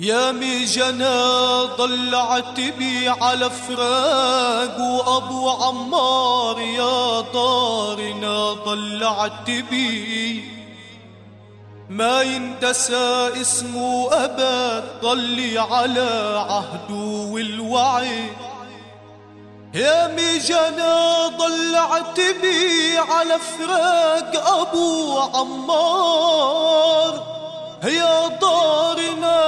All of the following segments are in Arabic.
يا ميجنا ضلعت بي على فراق وأبو عمار يا دارنا ضلعت بي. ما يندسى اسمه ابد ضلي على عهده والوعي. يا ميجنا ضلعت بي على فراق أبو عمار. يا دارنا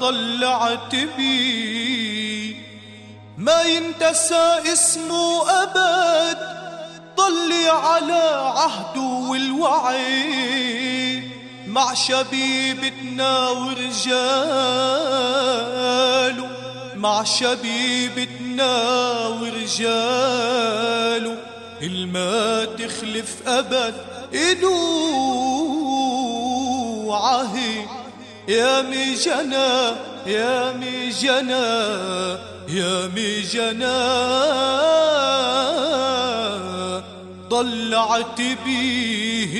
ضلعت بي. ما ينتسى اسمه أبد ضلي على عهده والوعي مع شبيبتنا ورجاله مع شبيبتنا ورجاله. الما تخلف أبد؟ عهي يا ميجنا يا ميجنا يا ميجنا ضلعت بيه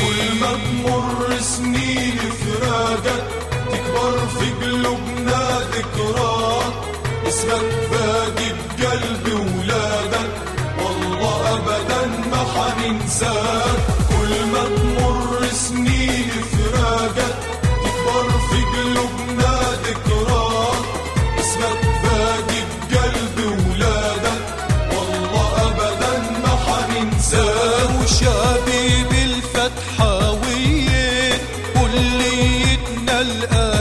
كل ما تمر سنين فراقك تكبر في قلوبنا ذكرى. اسمك كليتنا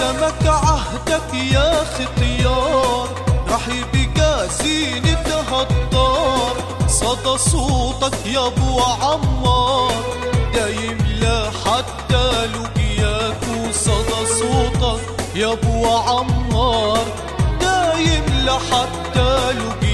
قسمك عهدك يا ختيار راح يبقى زينة الدار صدى صوتك يا أبو عمار. دايم لا حتى لقياك وصدى صوتك يا أبو عمار. دايم لحتى لقياك.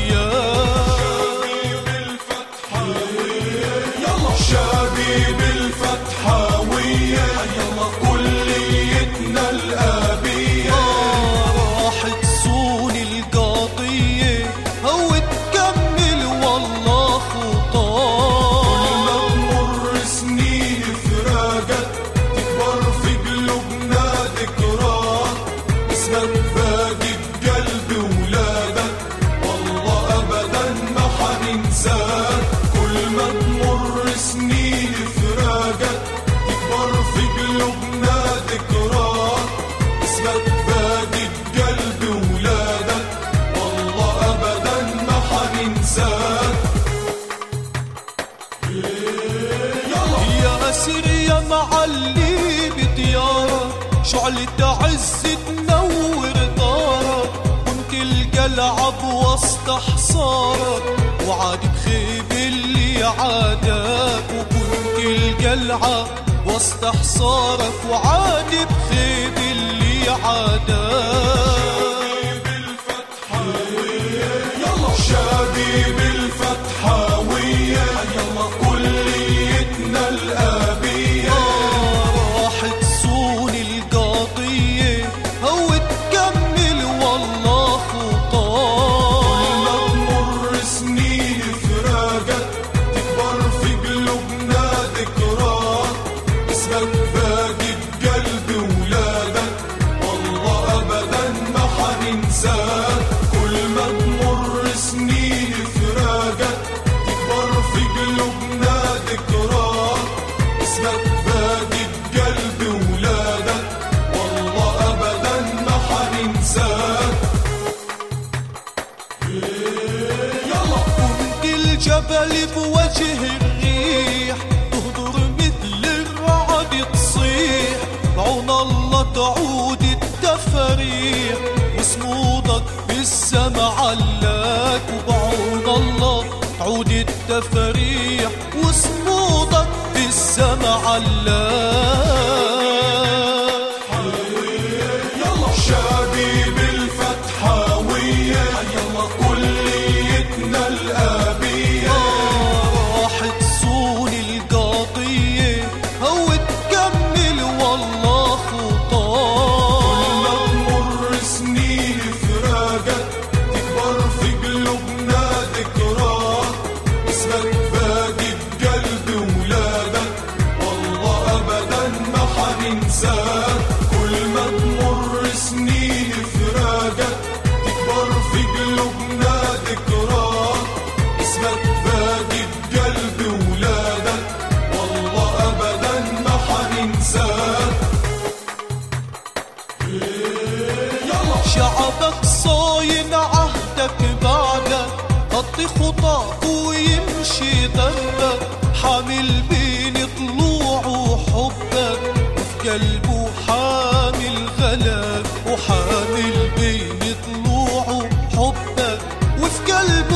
بوسط حصارك وعاد بخيب اللي عاداك وكنت القلعة وسط حصارك وعاد بخيب اللي عاداك. شبيب الفتحاوية بقلبي ولادك والله أبدا ما حننساك كنت والجبل بوجه الريح مثل الرعد تصيح. الله تعود التفاريح وصمودك بالسما علاك الله تعود وصمودك علاك. ويمشي دربك حامل بين طلوع وحبك وفي قلبه حامل غلاك وحامل بين طلوع وحبك وفي قلبه